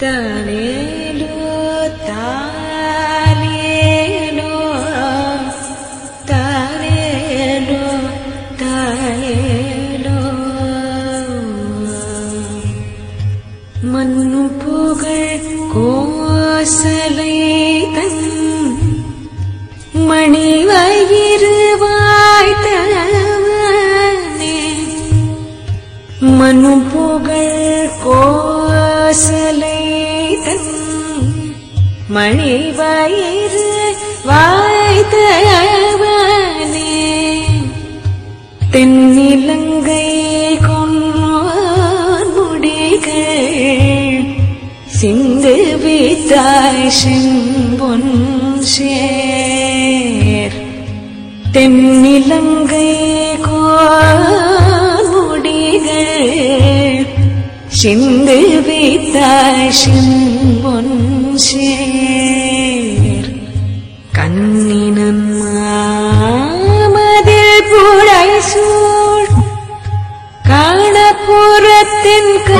தாலேலோ தாலேலோ தாலேலோ தாலேலோ மண்ணு புகழ் கோசலை தன் மணி வயிறு வாய்த்தவனே மனு புகழ் கோசலை தன் மணி வயிறு வாய்த்தவனே. தென்னிலங்கை கொன்னோர் முடிகள். சிந்து வித்தாய் செம்பொன் சேர். தென்னிலங்கை கோடிகள் சிந்து வித்தாய் செம்பொன் சேர். கண்ணினன் மாமதில் புடை சூழ். காணப்புறத்தின் க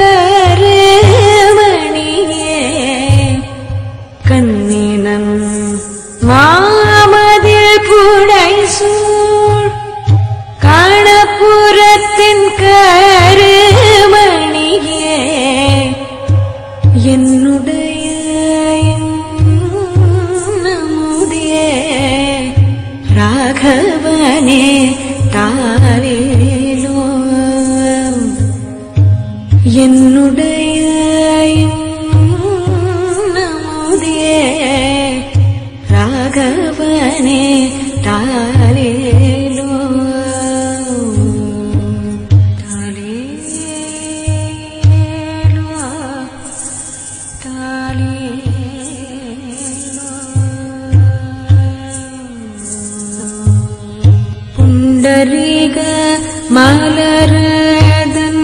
மலரதன்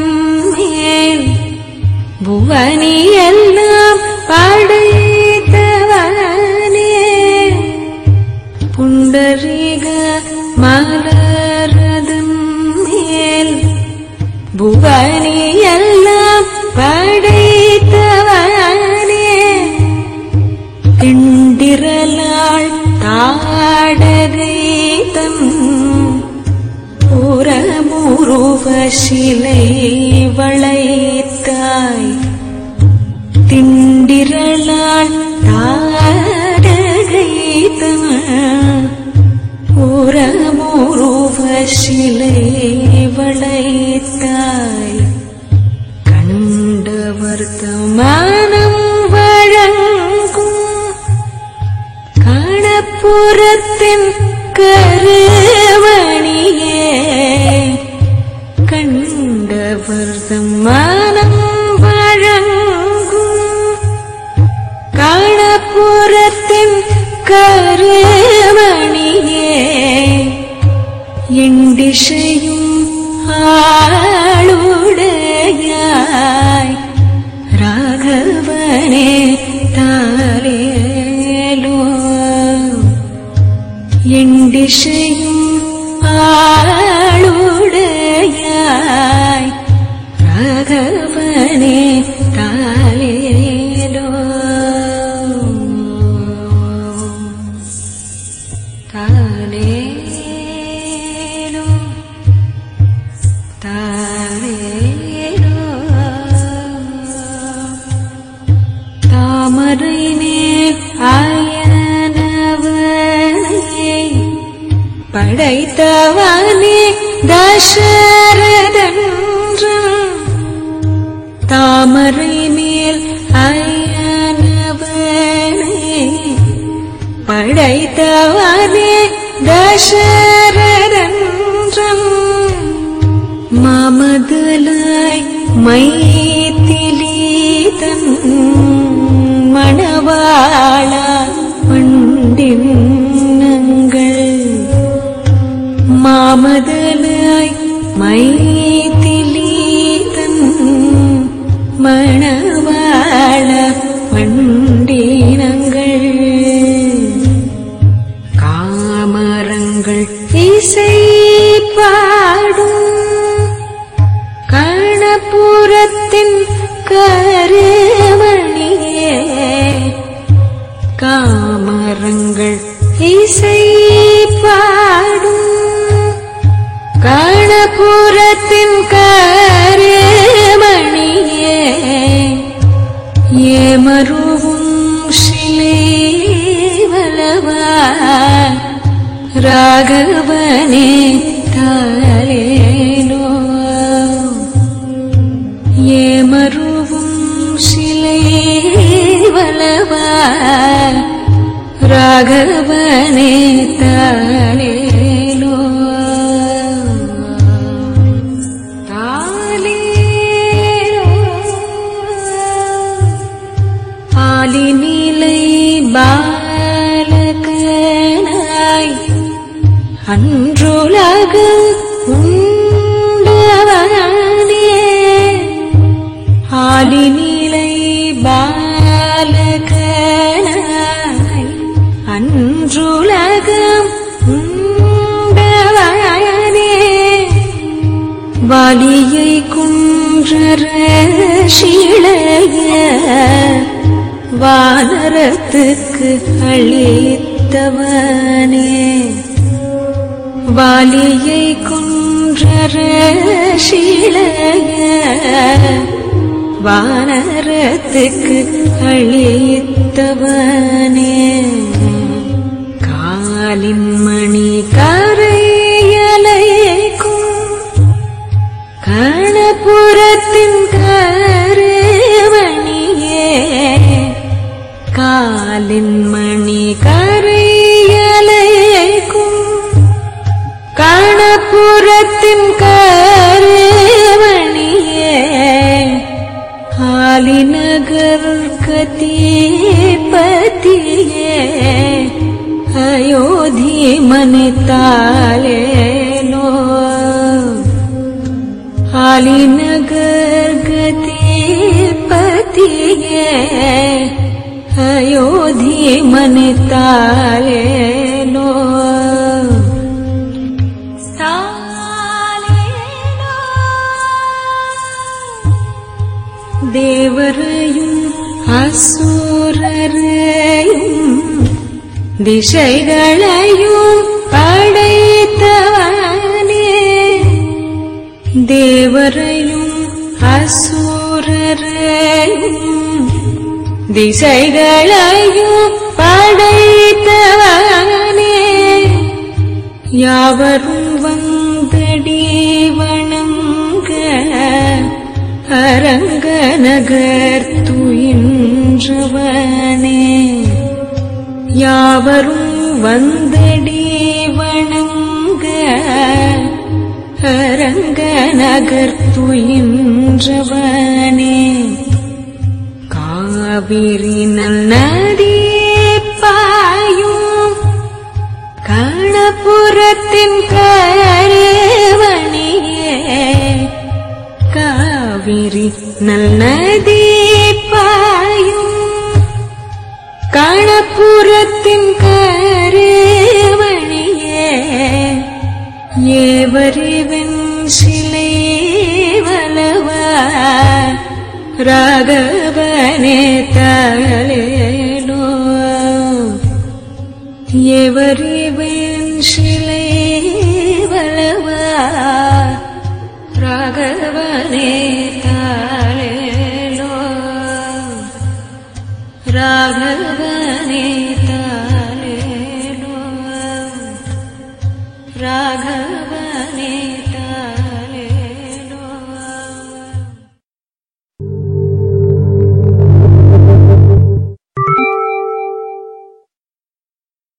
மேல் புவனி எல்லாம் படைத்தவனே. புண்டரீக மலரதன் மேல் புவனி புறமுருவ சிலை வளைத்தாய் திண்டிரலாள் தாடகை தன் புறமுருவ வளைத்தாய் கண்டவர் தமானம் வழங்கும் காணப்புறத்தின் கருவணியே. கண்டவர் மனம் வழங்கும் காணப்புறத்தின் கருவணியே எண்டிசையும் ஆளுடையாய் ராகவனே தாலேலோ எண்டிசையும் ஆ படைத்தவனே தசரதன்றம் தாமரை மேல் ஐயனவனே படைத்தவனே தசரதன்றம் மாமதுலாய் மைத்திலீதன் மணவாளா மாமதலாய் மைத்திலீதன் மணவாள பண்டினங்கள் காமரங்கள் இசை பாடும் கணபுரத்தின் ஏமருவும் சிலேவலவா ராகவனே தாலேலோ ஏமருவும் சிலேவலவா ராகவனே அன்றுலக உண்டவனே ஆலினிலை பாலகனாய் அன்றுலகம் உண்டவனே வாலியை குன்றர சீழைய வானரத்துக்கு அளித்தவனே. வாலியை குன்றர சீழைய வானரத்துக்கு அழித்தவனே. காலின் மணி கரையலைக்கும் கணபுரத்தின் கருவணியே. காலின் மணி हाली नगर कति पति अयोधी मन्य ले नो हालीनगरगति पतियोधि அசுரரையும் திசைகளையும் படைத்தவனே. தேவரையும் அசுரரையும் திசைகளையும் படைத்தவனே. யாவரும் வந்தடி வணங்க அரங்க நகர் துயின்றவனே யாவரும் வந்தடி வணங்க அரங்க நகர்த்துயின்றவனே காவிரி நதி பாயும் கணபுரத்தின் கருவணியே. காவிரி நதி பாயும் கணபுரத்தின் கருவணியே ஏவரிவன் சிலை வலவா ராகவனே